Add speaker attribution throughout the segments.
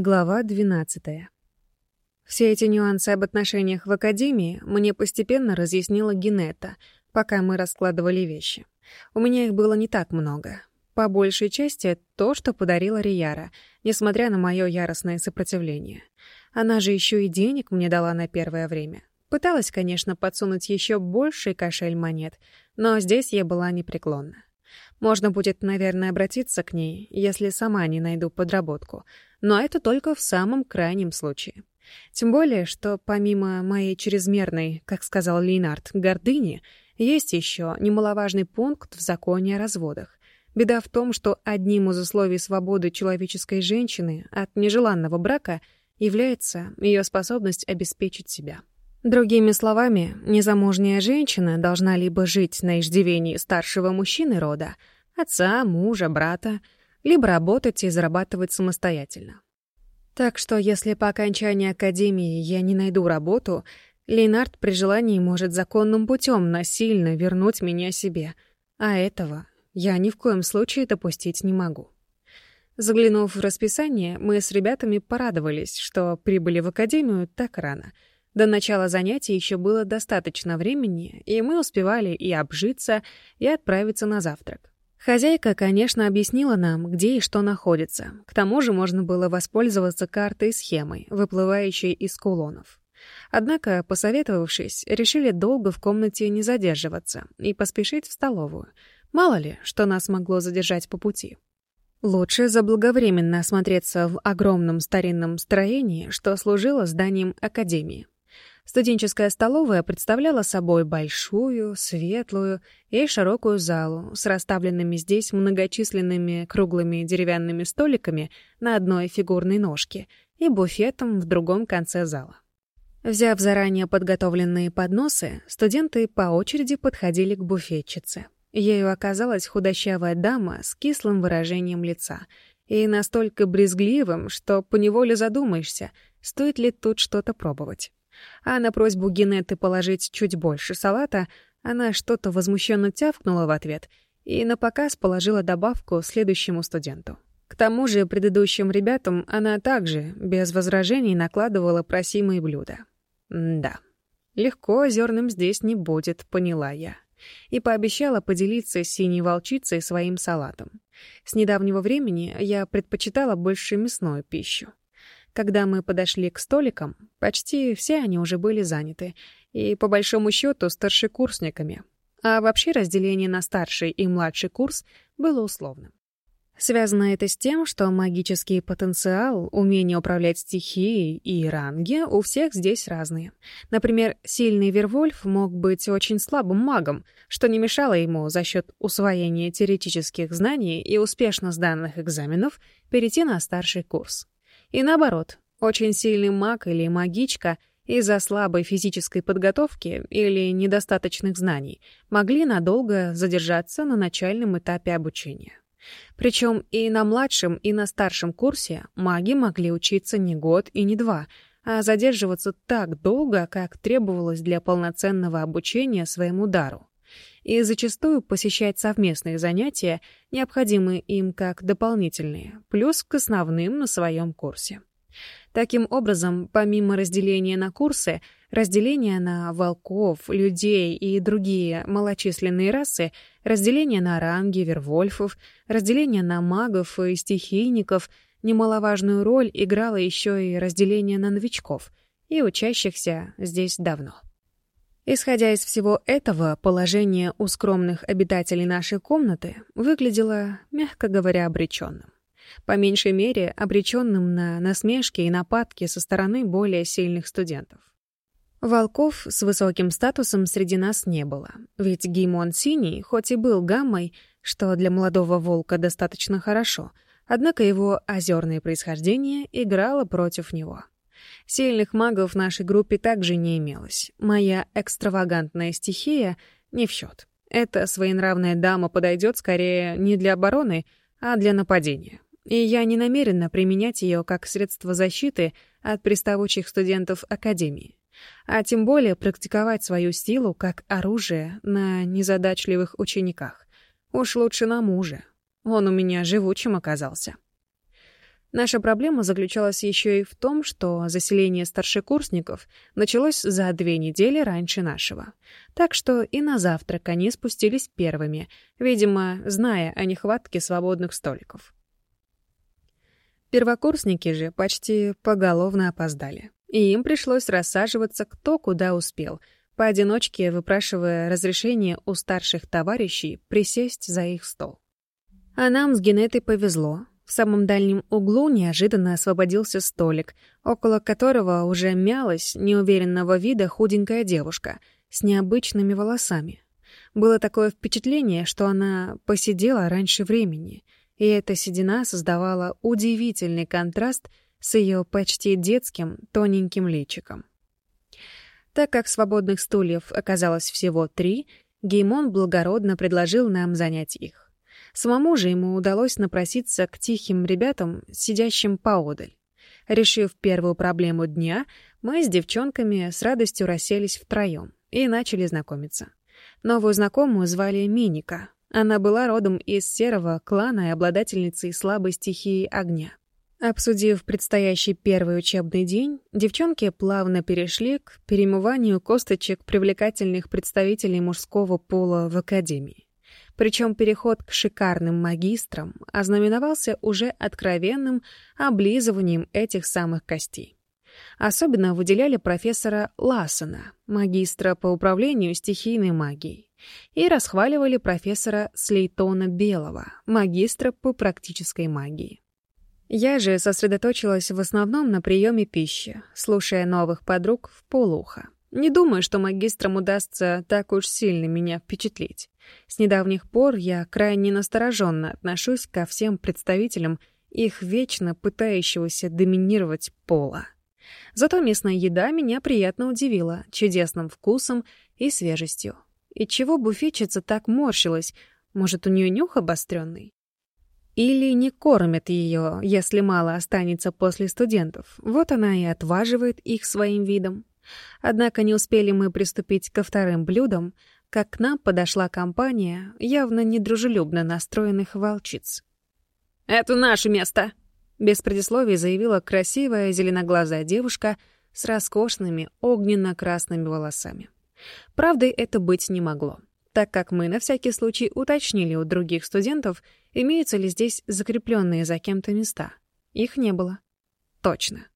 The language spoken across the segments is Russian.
Speaker 1: Глава 12. Все эти нюансы об отношениях в Академии мне постепенно разъяснила Генетта, пока мы раскладывали вещи. У меня их было не так много. По большей части то, что подарила Рияра, несмотря на мое яростное сопротивление. Она же еще и денег мне дала на первое время. Пыталась, конечно, подсунуть еще больший кошель монет, но здесь я была непреклонна. Можно будет, наверное, обратиться к ней, если сама не найду подработку, но это только в самом крайнем случае. Тем более, что помимо моей чрезмерной, как сказал Лейнард, гордыни, есть еще немаловажный пункт в законе о разводах. Беда в том, что одним из условий свободы человеческой женщины от нежеланного брака является ее способность обеспечить себя. Другими словами, незамужняя женщина должна либо жить на иждивении старшего мужчины рода, отца, мужа, брата, либо работать и зарабатывать самостоятельно. Так что если по окончании академии я не найду работу, Лейнард при желании может законным путем насильно вернуть меня себе, а этого я ни в коем случае допустить не могу. Заглянув в расписание, мы с ребятами порадовались, что прибыли в академию так рано — до начала занятий еще было достаточно времени, и мы успевали и обжиться, и отправиться на завтрак. Хозяйка, конечно, объяснила нам, где и что находится. К тому же можно было воспользоваться картой и схемой, выплывающей из кулонов. Однако, посоветовавшись, решили долго в комнате не задерживаться и поспешить в столовую. Мало ли, что нас могло задержать по пути. Лучше заблаговременно осмотреться в огромном старинном строении, что служило зданием Академии. Студенческая столовая представляла собой большую, светлую и широкую залу с расставленными здесь многочисленными круглыми деревянными столиками на одной фигурной ножке и буфетом в другом конце зала. Взяв заранее подготовленные подносы, студенты по очереди подходили к буфетчице. Ею оказалась худощавая дама с кислым выражением лица и настолько брезгливым, что поневоле задумаешься, стоит ли тут что-то пробовать. А на просьбу Генетты положить чуть больше салата, она что-то возмущенно тявкнула в ответ и на показ положила добавку следующему студенту. К тому же предыдущим ребятам она также, без возражений, накладывала просимые блюда. М да. Легко зерным здесь не будет, поняла я. И пообещала поделиться с синей волчицей своим салатом. С недавнего времени я предпочитала больше мясную пищу. Когда мы подошли к столикам, почти все они уже были заняты, и, по большому счету, старшекурсниками. А вообще разделение на старший и младший курс было условным. Связано это с тем, что магический потенциал, умение управлять стихией и ранги у всех здесь разные. Например, сильный Вервольф мог быть очень слабым магом, что не мешало ему за счет усвоения теоретических знаний и успешно сданных экзаменов перейти на старший курс. И наоборот, очень сильный маг или магичка из-за слабой физической подготовки или недостаточных знаний могли надолго задержаться на начальном этапе обучения. Причем и на младшем, и на старшем курсе маги могли учиться не год и не два, а задерживаться так долго, как требовалось для полноценного обучения своему дару и зачастую посещать совместные занятия, необходимые им как дополнительные, плюс к основным на своем курсе. Таким образом, помимо разделения на курсы, разделения на волков, людей и другие малочисленные расы, разделения на ранги, вервольфов, разделение на магов и стихийников, немаловажную роль играло еще и разделение на новичков и учащихся здесь давно. Исходя из всего этого, положение у скромных обитателей нашей комнаты выглядело, мягко говоря, обреченным. По меньшей мере, обреченным на насмешки и нападки со стороны более сильных студентов. Волков с высоким статусом среди нас не было, ведь Геймон Синий, хоть и был гаммой, что для молодого волка достаточно хорошо, однако его Сильных магов в нашей группе также не имелось. Моя экстравагантная стихия не в счет. Эта своенравная дама подойдет скорее не для обороны, а для нападения. И я не намерена применять ее как средство защиты от приставучих студентов Академии. А тем более практиковать свою силу как оружие на незадачливых учениках. Уж лучше на мужа. Он у меня живучим оказался. Наша проблема заключалась еще и в том, что заселение старшекурсников началось за две недели раньше нашего. Так что и на завтрак они спустились первыми, видимо, зная о нехватке свободных столиков. Первокурсники же почти поголовно опоздали, и им пришлось рассаживаться кто куда успел, поодиночке выпрашивая разрешение у старших товарищей присесть за их стол. А нам с Генетой повезло — В самом дальнем углу неожиданно освободился столик, около которого уже мялась неуверенного вида худенькая девушка с необычными волосами. Было такое впечатление, что она посидела раньше времени, и эта седина создавала удивительный контраст с ее почти детским тоненьким личиком. Так как свободных стульев оказалось всего три, Геймон благородно предложил нам занять их. Самому же ему удалось напроситься к тихим ребятам, сидящим поодаль. Решив первую проблему дня, мы с девчонками с радостью расселись втроем и начали знакомиться. Новую знакомую звали Миника. Она была родом из серого клана и обладательницей слабой стихии огня. Обсудив предстоящий первый учебный день, девчонки плавно перешли к перемыванию косточек привлекательных представителей мужского пола в академии. Причем переход к шикарным магистрам ознаменовался уже откровенным облизыванием этих самых костей. Особенно выделяли профессора Лассена, магистра по управлению стихийной магией, и расхваливали профессора Слейтона Белого, магистра по практической магии. Я же сосредоточилась в основном на приеме пищи, слушая новых подруг в полухо. Не думаю, что магистрам удастся так уж сильно меня впечатлить. С недавних пор я крайне настороженно отношусь ко всем представителям их вечно пытающегося доминировать пола. Зато местная еда меня приятно удивила чудесным вкусом и свежестью. И чего буфетчица так морщилась? Может, у нее нюх обостренный? Или не кормят ее, если мало останется после студентов. Вот она и отваживает их своим видом. Однако не успели мы приступить ко вторым блюдам, как к нам подошла компания явно недружелюбно настроенных волчиц. «Это наше место!» — без предисловий заявила красивая зеленоглазая девушка с роскошными огненно-красными волосами. Правдой это быть не могло, так как мы на всякий случай уточнили у других студентов, имеются ли здесь закрепленные за кем-то места. Их не было. Точно.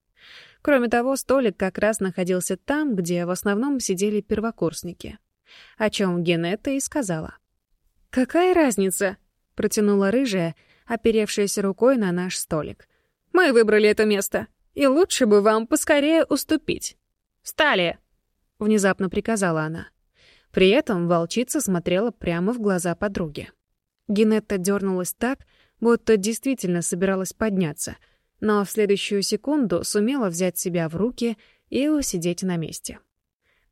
Speaker 1: Кроме того, столик как раз находился там, где в основном сидели первокурсники. О чем Генетта и сказала. «Какая разница?» — протянула рыжая, оперевшаяся рукой на наш столик. «Мы выбрали это место, и лучше бы вам поскорее уступить. Встали!» — внезапно приказала она. При этом волчица смотрела прямо в глаза подруги. Генетта дернулась так, будто действительно собиралась подняться — но в следующую секунду сумела взять себя в руки и усидеть на месте.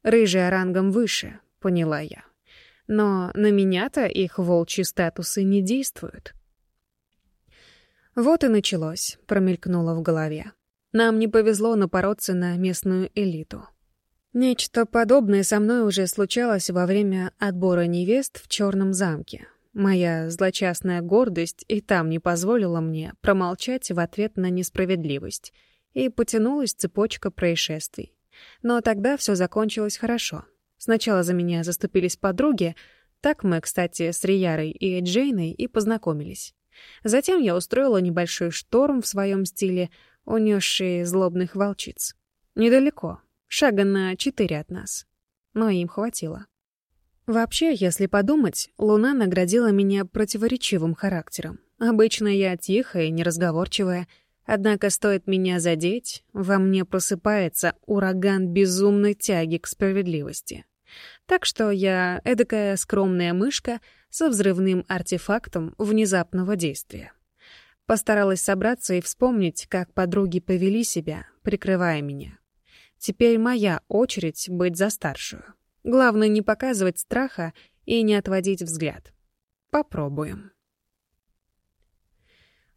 Speaker 1: «Рыжая рангом выше», — поняла я. «Но на меня-то их волчьи статусы не действуют». «Вот и началось», — промелькнуло в голове. «Нам не повезло напороться на местную элиту». Нечто подобное со мной уже случалось во время отбора невест в Черном замке. Моя злочастная гордость и там не позволила мне промолчать в ответ на несправедливость, и потянулась цепочка происшествий. Но тогда все закончилось хорошо. Сначала за меня заступились подруги, так мы, кстати, с Риярой и Джейной и познакомились. Затем я устроила небольшой шторм в своем стиле, унесший злобных волчиц. Недалеко, шага на четыре от нас. Но им хватило. Вообще, если подумать, Луна наградила меня противоречивым характером. Обычно я тихая, неразговорчивая, однако стоит меня задеть, во мне просыпается ураган безумной тяги к справедливости. Так что я эдакая скромная мышка со взрывным артефактом внезапного действия. Постаралась собраться и вспомнить, как подруги повели себя, прикрывая меня. Теперь моя очередь быть за старшую. Главное не показывать страха и не отводить взгляд. Попробуем.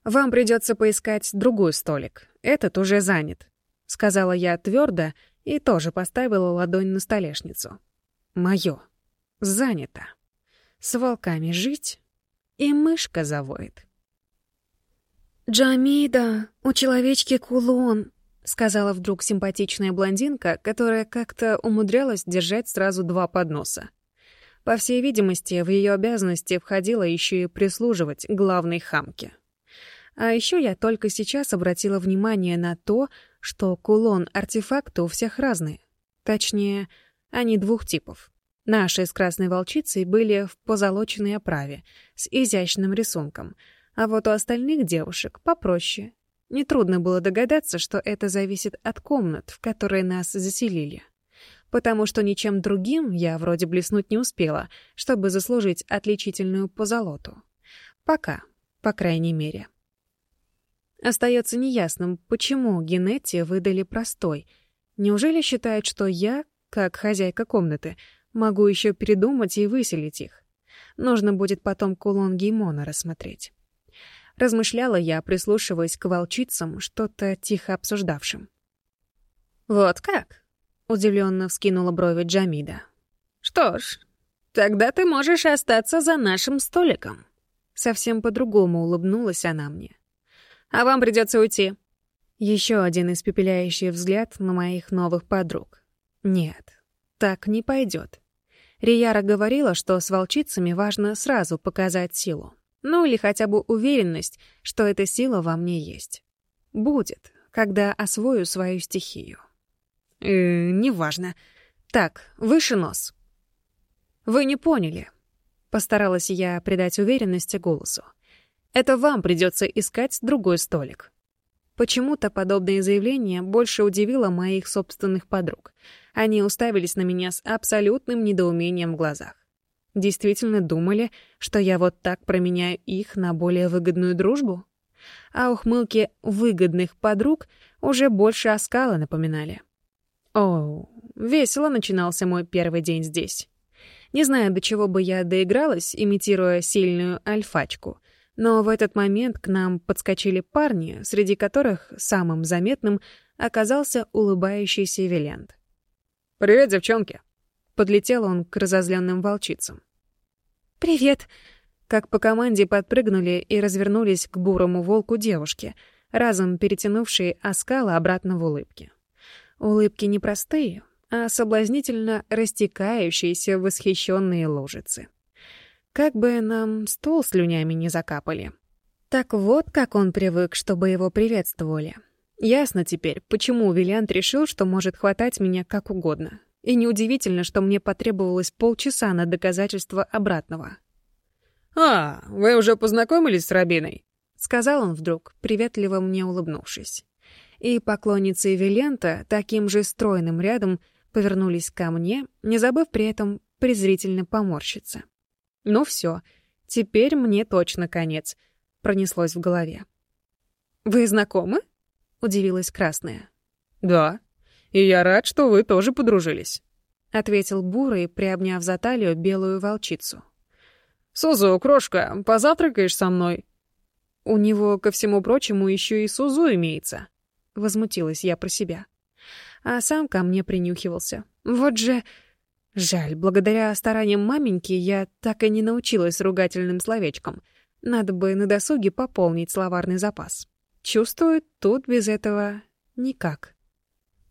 Speaker 1: «Вам придется поискать другой столик. Этот уже занят», — сказала я твердо и тоже поставила ладонь на столешницу. Мое Занято. С волками жить, и мышка завоет». «Джамида, у человечки кулон», сказала вдруг симпатичная блондинка, которая как-то умудрялась держать сразу два подноса. По всей видимости, в ее обязанности входило еще и прислуживать главной хамке. А еще я только сейчас обратила внимание на то, что кулон-артефакты у всех разные. Точнее, они двух типов. Наши с красной волчицей были в позолоченной оправе, с изящным рисунком, а вот у остальных девушек попроще, Нетрудно было догадаться, что это зависит от комнат, в которые нас заселили. Потому что ничем другим я вроде блеснуть не успела, чтобы заслужить отличительную позолоту. Пока, по крайней мере. Остается неясным, почему Генетти выдали простой. Неужели считают, что я, как хозяйка комнаты, могу еще передумать и выселить их? Нужно будет потом кулон Геймона рассмотреть размышляла я, прислушиваясь к волчицам, что-то тихо обсуждавшим. «Вот как?» — удивленно вскинула брови Джамида. «Что ж, тогда ты можешь остаться за нашим столиком». Совсем по-другому улыбнулась она мне. «А вам придется уйти». Еще один испепеляющий взгляд на моих новых подруг. «Нет, так не пойдет. Рияра говорила, что с волчицами важно сразу показать силу ну или хотя бы уверенность, что эта сила во мне есть. Будет, когда освою свою стихию. Э, неважно. Так, выше нос. Вы не поняли. Постаралась я придать уверенности голосу. Это вам придется искать другой столик. Почему-то подобное заявление больше удивило моих собственных подруг. Они уставились на меня с абсолютным недоумением в глазах действительно думали, что я вот так променяю их на более выгодную дружбу? А ухмылки выгодных подруг уже больше оскала напоминали. О, весело начинался мой первый день здесь. Не знаю, до чего бы я доигралась, имитируя сильную альфачку, но в этот момент к нам подскочили парни, среди которых самым заметным оказался улыбающийся Вилент. «Привет, девчонки!» Подлетел он к разозленным волчицам. «Привет!» Как по команде подпрыгнули и развернулись к бурому волку девушки, разом перетянувшие оскала обратно в улыбке. Улыбки непростые, а соблазнительно растекающиеся восхищенные ложицы. Как бы нам стол слюнями не закапали. Так вот, как он привык, чтобы его приветствовали. Ясно теперь, почему Виллиант решил, что может хватать меня как угодно и неудивительно, что мне потребовалось полчаса на доказательство обратного. «А, вы уже познакомились с Рабиной?» — сказал он вдруг, приветливо мне улыбнувшись. И поклонницы Вилента таким же стройным рядом повернулись ко мне, не забыв при этом презрительно поморщиться. «Ну все, теперь мне точно конец», — пронеслось в голове. «Вы знакомы?» — удивилась Красная. «Да», И я рад, что вы тоже подружились, ответил Бурый, приобняв за талию белую волчицу. Сузу, крошка, позавтракаешь со мной? У него, ко всему прочему, еще и Сузу имеется, возмутилась я про себя. А сам ко мне принюхивался. Вот же Жаль, благодаря стараниям маменьки я так и не научилась ругательным словечкам. Надо бы на досуге пополнить словарный запас. Чувствую, тут без этого никак.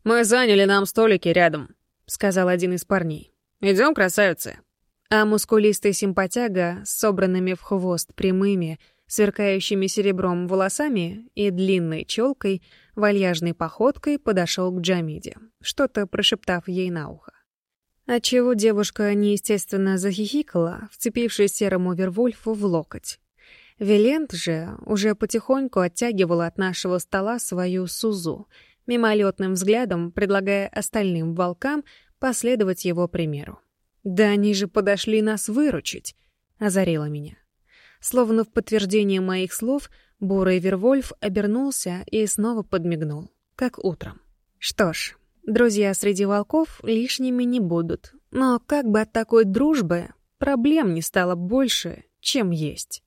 Speaker 1: Мы заняли нам столики рядом», — сказал один из парней. «Идем, красавицы». А мускулистый симпатяга с собранными в хвост прямыми, сверкающими серебром волосами и длинной челкой, вальяжной походкой подошел к Джамиде, что-то прошептав ей на ухо. Отчего девушка неестественно захихикала, вцепившись серому Вервольфу в локоть. Велент же уже потихоньку оттягивала от нашего стола свою Сузу — мимолетным взглядом предлагая остальным волкам последовать его примеру. «Да они же подошли нас выручить!» — озарило меня. Словно в подтверждение моих слов, бурый Вервольф обернулся и снова подмигнул, как утром. «Что ж, друзья среди волков лишними не будут, но как бы от такой дружбы проблем не стало больше, чем есть».